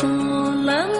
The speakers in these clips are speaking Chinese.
走了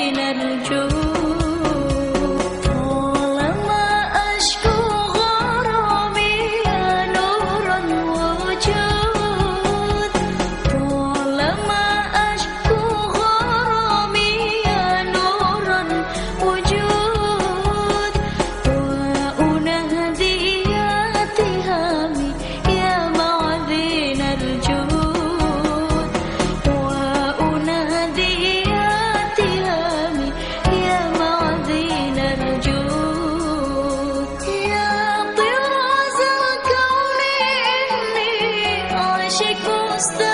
chegou.